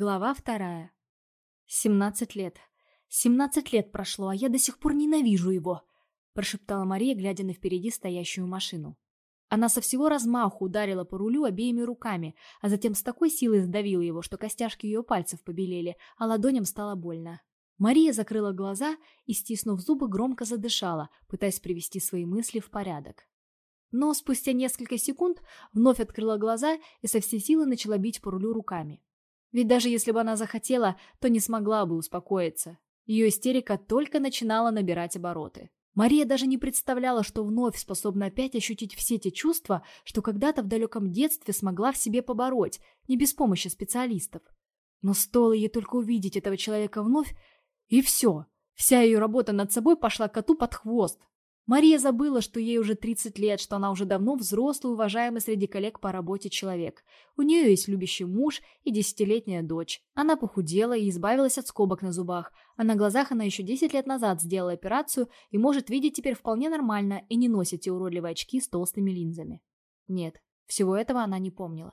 Глава вторая. «Семнадцать лет. Семнадцать лет прошло, а я до сих пор ненавижу его», прошептала Мария, глядя на впереди стоящую машину. Она со всего размаху ударила по рулю обеими руками, а затем с такой силой сдавила его, что костяшки ее пальцев побелели, а ладоням стало больно. Мария закрыла глаза и, стиснув зубы, громко задышала, пытаясь привести свои мысли в порядок. Но спустя несколько секунд вновь открыла глаза и со всей силы начала бить по рулю руками. Ведь даже если бы она захотела, то не смогла бы успокоиться. Ее истерика только начинала набирать обороты. Мария даже не представляла, что вновь способна опять ощутить все те чувства, что когда-то в далеком детстве смогла в себе побороть, не без помощи специалистов. Но стоило ей только увидеть этого человека вновь, и все. Вся ее работа над собой пошла коту под хвост. Мария забыла, что ей уже 30 лет, что она уже давно взрослый, уважаемый среди коллег по работе человек. У нее есть любящий муж и десятилетняя дочь. Она похудела и избавилась от скобок на зубах, а на глазах она еще 10 лет назад сделала операцию и может видеть теперь вполне нормально и не носит те уродливые очки с толстыми линзами. Нет, всего этого она не помнила.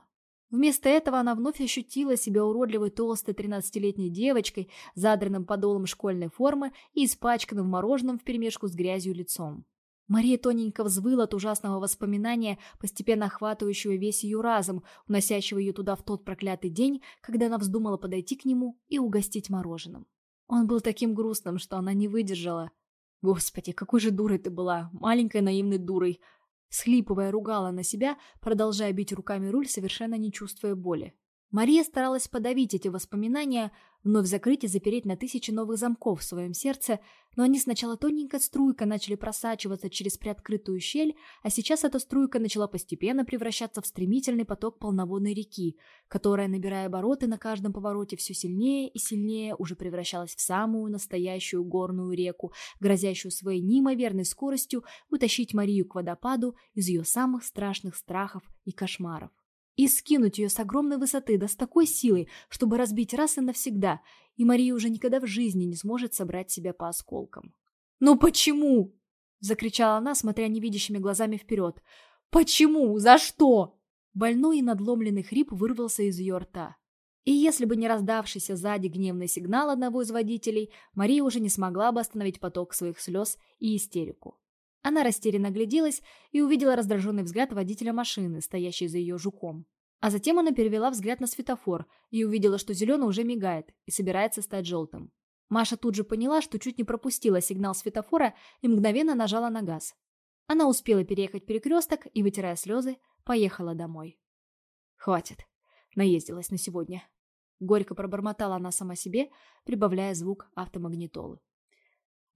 Вместо этого она вновь ощутила себя уродливой толстой 13-летней девочкой, задранным подолом школьной формы и испачканным в мороженом вперемешку с грязью лицом. Мария тоненько взвыла от ужасного воспоминания, постепенно охватывающего весь ее разум, уносящего ее туда в тот проклятый день, когда она вздумала подойти к нему и угостить мороженым. Он был таким грустным, что она не выдержала. «Господи, какой же дурой ты была, маленькой наивной дурой!» Схлипывая, ругала на себя, продолжая бить руками руль, совершенно не чувствуя боли. Мария старалась подавить эти воспоминания, вновь закрыть и запереть на тысячи новых замков в своем сердце, но они сначала тоненькой струйкой начали просачиваться через приоткрытую щель, а сейчас эта струйка начала постепенно превращаться в стремительный поток полноводной реки, которая, набирая обороты на каждом повороте все сильнее и сильнее, уже превращалась в самую настоящую горную реку, грозящую своей неимоверной скоростью утащить Марию к водопаду из ее самых страшных страхов и кошмаров и скинуть ее с огромной высоты, да с такой силой, чтобы разбить раз и навсегда, и Мария уже никогда в жизни не сможет собрать себя по осколкам. «Ну почему?» — закричала она, смотря невидящими глазами вперед. «Почему? За что?» Больной и надломленный хрип вырвался из ее рта. И если бы не раздавшийся сзади гневный сигнал одного из водителей, Мария уже не смогла бы остановить поток своих слез и истерику. Она растерянно гляделась и увидела раздраженный взгляд водителя машины, стоящей за ее жуком. А затем она перевела взгляд на светофор и увидела, что зеленый уже мигает и собирается стать желтым. Маша тут же поняла, что чуть не пропустила сигнал светофора и мгновенно нажала на газ. Она успела переехать перекресток и, вытирая слезы, поехала домой. «Хватит. Наездилась на сегодня». Горько пробормотала она сама себе, прибавляя звук автомагнитолы.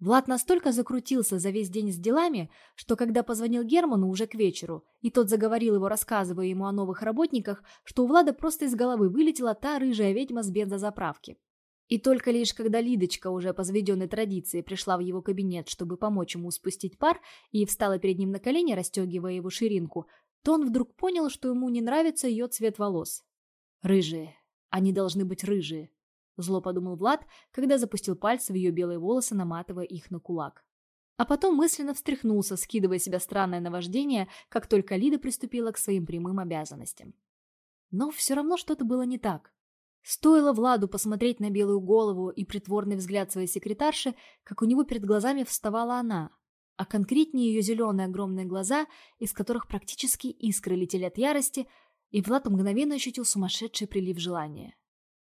Влад настолько закрутился за весь день с делами, что когда позвонил Герману уже к вечеру, и тот заговорил его, рассказывая ему о новых работниках, что у Влада просто из головы вылетела та рыжая ведьма с бензозаправки. И только лишь когда Лидочка, уже по заведенной традиции, пришла в его кабинет, чтобы помочь ему спустить пар, и встала перед ним на колени, расстегивая его ширинку, то он вдруг понял, что ему не нравится ее цвет волос. «Рыжие. Они должны быть рыжие», Зло подумал Влад, когда запустил пальцы в ее белые волосы, наматывая их на кулак. А потом мысленно встряхнулся, скидывая себя странное наваждение, как только Лида приступила к своим прямым обязанностям. Но все равно что-то было не так. Стоило Владу посмотреть на белую голову и притворный взгляд своей секретарши, как у него перед глазами вставала она, а конкретнее ее зеленые огромные глаза, из которых практически искры летели от ярости, и Влад мгновенно ощутил сумасшедший прилив желания.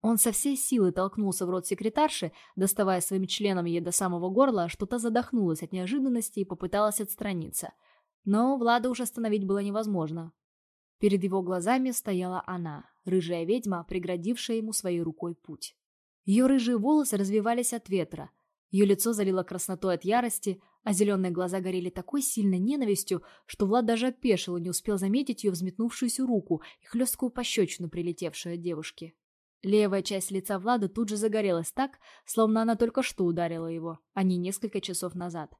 Он со всей силы толкнулся в рот секретарши, доставая своим членом ей до самого горла, что та задохнулась от неожиданности и попыталась отстраниться. Но Влада уже остановить было невозможно. Перед его глазами стояла она, рыжая ведьма, преградившая ему своей рукой путь. Ее рыжие волосы развивались от ветра, ее лицо залило краснотой от ярости, а зеленые глаза горели такой сильной ненавистью, что Влад даже опешил и не успел заметить ее взметнувшуюся руку и хлесткую пощечину, прилетевшую от девушки. Левая часть лица Влада тут же загорелась так, словно она только что ударила его, а не несколько часов назад.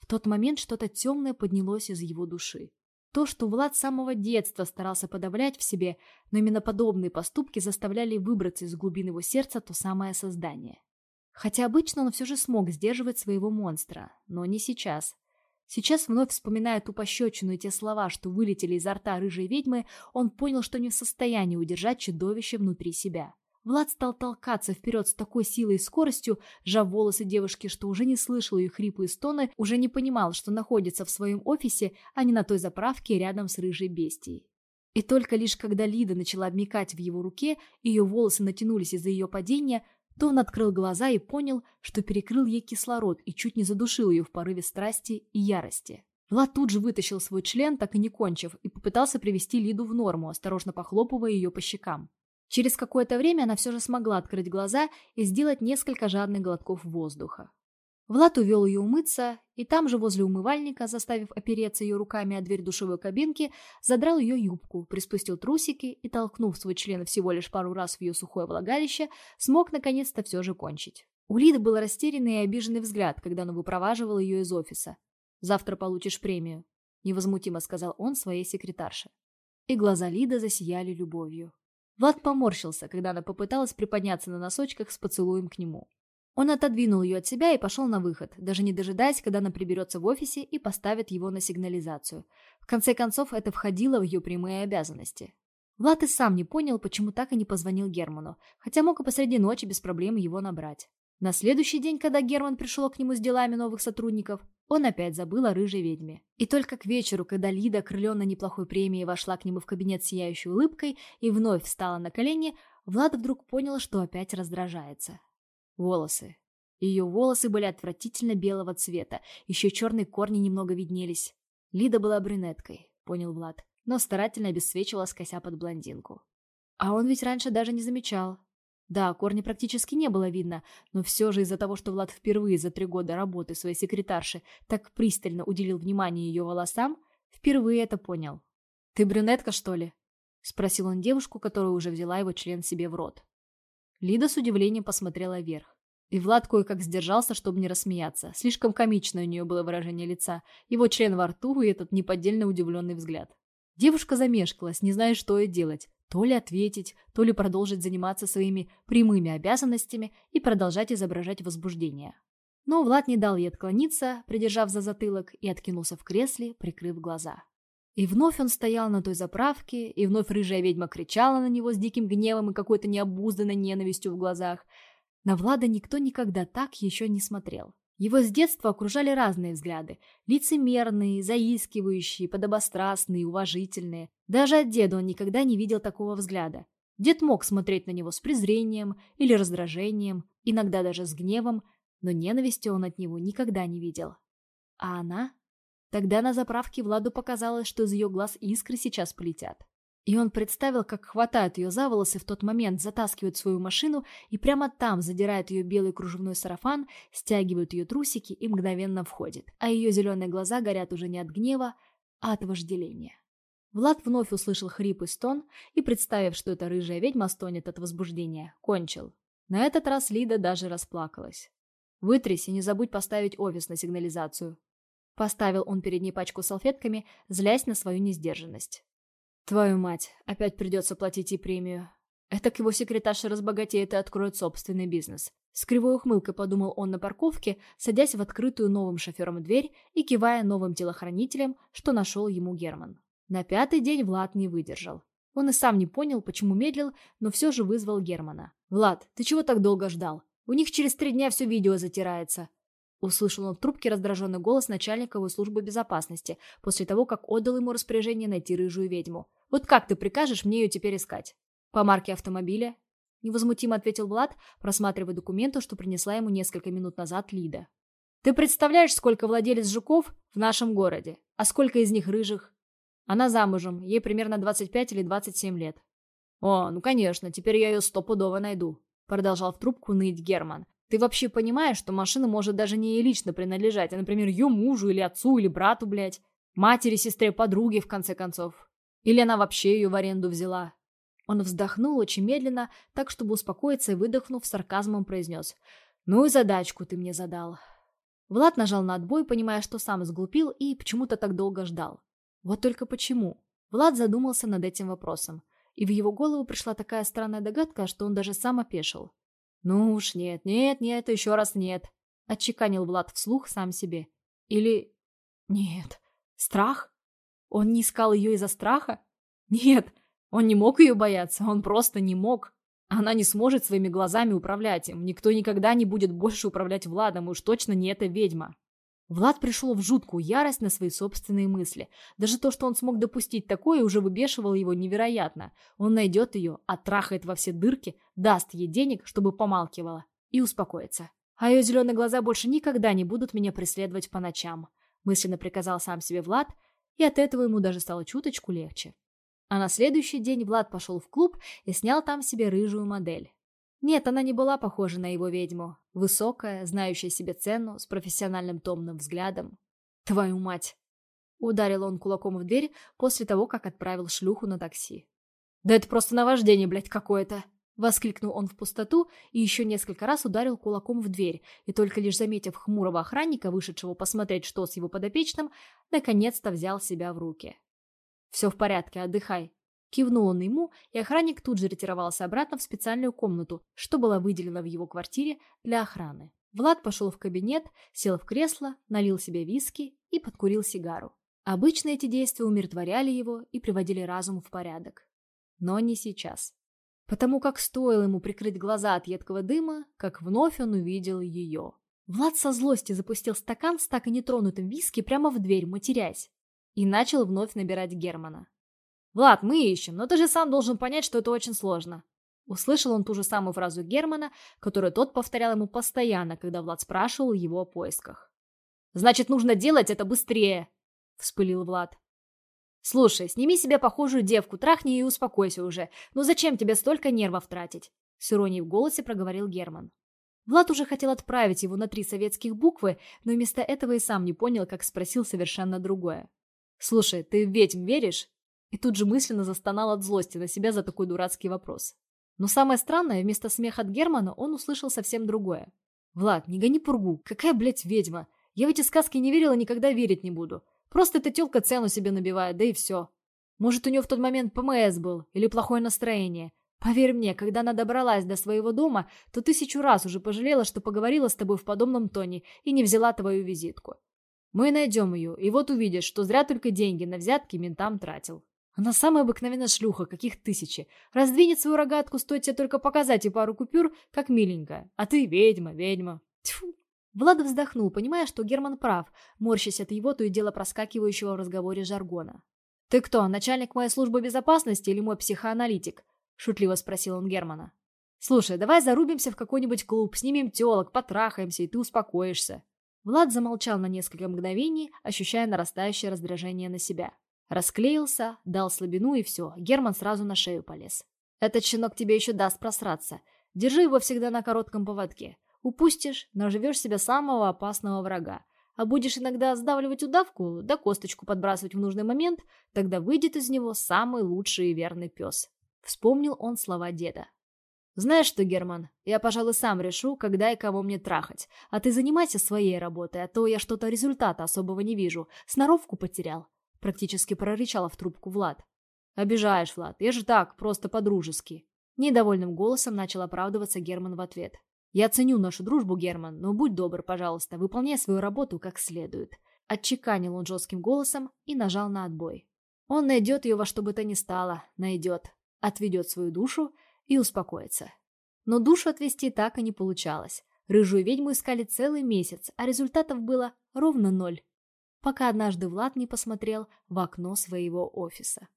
В тот момент что-то темное поднялось из его души. То, что Влад с самого детства старался подавлять в себе, но именно подобные поступки заставляли выбраться из глубин его сердца то самое создание. Хотя обычно он все же смог сдерживать своего монстра, но не сейчас. Сейчас, вновь вспоминая ту пощечину и те слова, что вылетели изо рта рыжей ведьмы, он понял, что не в состоянии удержать чудовище внутри себя. Влад стал толкаться вперед с такой силой и скоростью, сжав волосы девушки, что уже не слышал ее хрипы и стоны, уже не понимал, что находится в своем офисе, а не на той заправке рядом с рыжей бестией. И только лишь когда Лида начала обмикать в его руке, ее волосы натянулись из-за ее падения, то он открыл глаза и понял, что перекрыл ей кислород и чуть не задушил ее в порыве страсти и ярости. Влад тут же вытащил свой член, так и не кончив, и попытался привести Лиду в норму, осторожно похлопывая ее по щекам. Через какое-то время она все же смогла открыть глаза и сделать несколько жадных глотков воздуха. Влад увел ее умыться, и там же возле умывальника, заставив опереться ее руками о дверь душевой кабинки, задрал ее юбку, приспустил трусики и, толкнув свой член всего лишь пару раз в ее сухое влагалище, смог наконец-то все же кончить. У Лиды был растерянный и обиженный взгляд, когда он выпроваживал ее из офиса. «Завтра получишь премию», — невозмутимо сказал он своей секретарше. И глаза Лиды засияли любовью. Влад поморщился, когда она попыталась приподняться на носочках с поцелуем к нему. Он отодвинул ее от себя и пошел на выход, даже не дожидаясь, когда она приберется в офисе и поставит его на сигнализацию. В конце концов, это входило в ее прямые обязанности. Влад и сам не понял, почему так и не позвонил Герману, хотя мог и посреди ночи без проблем его набрать. На следующий день, когда Герман пришел к нему с делами новых сотрудников, он опять забыл о рыжей ведьме. И только к вечеру, когда Лида, крыленная неплохой премией, вошла к нему в кабинет сияющей улыбкой и вновь встала на колени, Влад вдруг понял, что опять раздражается. Волосы. Ее волосы были отвратительно белого цвета, еще черные корни немного виднелись. Лида была брюнеткой, понял Влад, но старательно обесцвечивала, скося под блондинку. А он ведь раньше даже не замечал. Да, корни практически не было видно, но все же из-за того, что Влад впервые за три года работы своей секретарши так пристально уделил внимание ее волосам, впервые это понял. «Ты брюнетка, что ли?» — спросил он девушку, которая уже взяла его член себе в рот. Лида с удивлением посмотрела вверх. И Влад кое-как сдержался, чтобы не рассмеяться. Слишком комичное у нее было выражение лица, его член во рту и этот неподдельно удивленный взгляд. Девушка замешкалась, не зная, что ей делать. То ли ответить, то ли продолжить заниматься своими прямыми обязанностями и продолжать изображать возбуждение. Но Влад не дал ей отклониться, придержав за затылок, и откинулся в кресле, прикрыв глаза. И вновь он стоял на той заправке, и вновь рыжая ведьма кричала на него с диким гневом и какой-то необузданной ненавистью в глазах. На Влада никто никогда так еще не смотрел. Его с детства окружали разные взгляды. Лицемерные, заискивающие, подобострастные, уважительные. Даже от деда он никогда не видел такого взгляда. Дед мог смотреть на него с презрением или раздражением, иногда даже с гневом, но ненависти он от него никогда не видел. А она? Тогда на заправке Владу показалось, что из ее глаз искры сейчас полетят. И он представил, как хватают ее за волосы в тот момент, затаскивают свою машину и прямо там задирают ее белый кружевной сарафан, стягивают ее трусики и мгновенно входит. А ее зеленые глаза горят уже не от гнева, а от вожделения. Влад вновь услышал хрип и стон и, представив, что эта рыжая ведьма стонет от возбуждения, кончил. На этот раз Лида даже расплакалась. «Вытрись и не забудь поставить офис на сигнализацию». Поставил он перед ней пачку салфетками, злясь на свою несдержанность. Твою мать, опять придется платить и премию. Это к его секретарше разбогатеет и откроет собственный бизнес. С кривой ухмылкой подумал он на парковке, садясь в открытую новым шофером дверь и кивая новым телохранителем, что нашел ему Герман. На пятый день Влад не выдержал. Он и сам не понял, почему медлил, но все же вызвал Германа. «Влад, ты чего так долго ждал? У них через три дня все видео затирается. Услышал он в трубке раздраженный голос начальника его службы безопасности после того, как отдал ему распоряжение найти рыжую ведьму. «Вот как ты прикажешь мне ее теперь искать?» «По марке автомобиля?» Невозмутимо ответил Влад, просматривая документы, что принесла ему несколько минут назад Лида. «Ты представляешь, сколько владелец жуков в нашем городе? А сколько из них рыжих?» «Она замужем, ей примерно 25 или 27 лет». «О, ну конечно, теперь я ее стопудово найду», продолжал в трубку ныть Герман. Ты вообще понимаешь, что машина может даже не ей лично принадлежать, а, например, ее мужу или отцу или брату, блядь? Матери, сестре, подруге, в конце концов. Или она вообще ее в аренду взяла? Он вздохнул очень медленно, так, чтобы успокоиться и, выдохнув, сарказмом произнес. «Ну и задачку ты мне задал». Влад нажал на отбой, понимая, что сам сглупил и почему-то так долго ждал. Вот только почему? Влад задумался над этим вопросом, и в его голову пришла такая странная догадка, что он даже сам опешил. «Ну уж нет, нет, нет, еще раз нет», — отчеканил Влад вслух сам себе. «Или... нет, страх? Он не искал ее из-за страха? Нет, он не мог ее бояться, он просто не мог. Она не сможет своими глазами управлять им. Никто никогда не будет больше управлять Владом, уж точно не эта ведьма. Влад пришел в жуткую ярость на свои собственные мысли. Даже то, что он смог допустить такое, уже выбешивало его невероятно. Он найдет ее, оттрахает во все дырки, даст ей денег, чтобы помалкивала, и успокоится. А ее зеленые глаза больше никогда не будут меня преследовать по ночам. Мысленно приказал сам себе Влад, и от этого ему даже стало чуточку легче. А на следующий день Влад пошел в клуб и снял там себе рыжую модель. Нет, она не была похожа на его ведьму. Высокая, знающая себе цену, с профессиональным томным взглядом. «Твою мать!» Ударил он кулаком в дверь после того, как отправил шлюху на такси. «Да это просто наваждение, блядь, какое-то!» Воскликнул он в пустоту и еще несколько раз ударил кулаком в дверь, и только лишь заметив хмурого охранника, вышедшего посмотреть, что с его подопечным, наконец-то взял себя в руки. «Все в порядке, отдыхай». Кивнул он ему, и охранник тут же ретировался обратно в специальную комнату, что было выделено в его квартире для охраны. Влад пошел в кабинет, сел в кресло, налил себе виски и подкурил сигару. Обычно эти действия умиротворяли его и приводили разум в порядок. Но не сейчас. Потому как стоило ему прикрыть глаза от едкого дыма, как вновь он увидел ее. Влад со злости запустил стакан с так и нетронутым виски прямо в дверь, матерясь, и начал вновь набирать Германа. «Влад, мы ищем, но ты же сам должен понять, что это очень сложно». Услышал он ту же самую фразу Германа, которую тот повторял ему постоянно, когда Влад спрашивал его о поисках. «Значит, нужно делать это быстрее!» — вспылил Влад. «Слушай, сними себе похожую девку, трахни и успокойся уже. Ну зачем тебе столько нервов тратить?» С иронией в голосе проговорил Герман. Влад уже хотел отправить его на три советских буквы, но вместо этого и сам не понял, как спросил совершенно другое. «Слушай, ты ведьм веришь?» И тут же мысленно застонал от злости на себя за такой дурацкий вопрос. Но самое странное, вместо смеха от Германа он услышал совсем другое. «Влад, не гони пургу. Какая, блядь, ведьма? Я в эти сказки не верила никогда верить не буду. Просто эта тёлка цену себе набивает, да и все. Может, у нее в тот момент ПМС был или плохое настроение. Поверь мне, когда она добралась до своего дома, то тысячу раз уже пожалела, что поговорила с тобой в подобном тоне и не взяла твою визитку. Мы найдем ее, и вот увидишь, что зря только деньги на взятки ментам тратил. Она самая обыкновенная шлюха, каких тысячи. Раздвинет свою рогатку, стоит тебе только показать ей пару купюр, как миленькая. А ты ведьма, ведьма. Тьфу. Влад вздохнул, понимая, что Герман прав, морщась от его то и дело проскакивающего в разговоре жаргона. «Ты кто, начальник моей службы безопасности или мой психоаналитик?» — шутливо спросил он Германа. «Слушай, давай зарубимся в какой-нибудь клуб, снимем телок, потрахаемся, и ты успокоишься». Влад замолчал на несколько мгновений, ощущая нарастающее раздражение на себя. Расклеился, дал слабину и все, Герман сразу на шею полез. «Этот щенок тебе еще даст просраться. Держи его всегда на коротком поводке. Упустишь, наживешь себе самого опасного врага. А будешь иногда сдавливать удавку, да косточку подбрасывать в нужный момент, тогда выйдет из него самый лучший и верный пес. Вспомнил он слова деда. «Знаешь что, Герман, я, пожалуй, сам решу, когда и кого мне трахать. А ты занимайся своей работой, а то я что-то результата особого не вижу. Сноровку потерял». Практически прорычала в трубку Влад. «Обижаешь, Влад, я же так, просто по-дружески». Недовольным голосом начал оправдываться Герман в ответ. Я ценю нашу дружбу, Герман, но будь добр, пожалуйста, выполняй свою работу как следует. Отчеканил он жестким голосом и нажал на отбой. Он найдет ее во что бы то ни стало, найдет, отведет свою душу и успокоится. Но душу отвести так и не получалось. Рыжую ведьму искали целый месяц, а результатов было ровно ноль. Пока однажды Влад не посмотрел в окно своего офиса.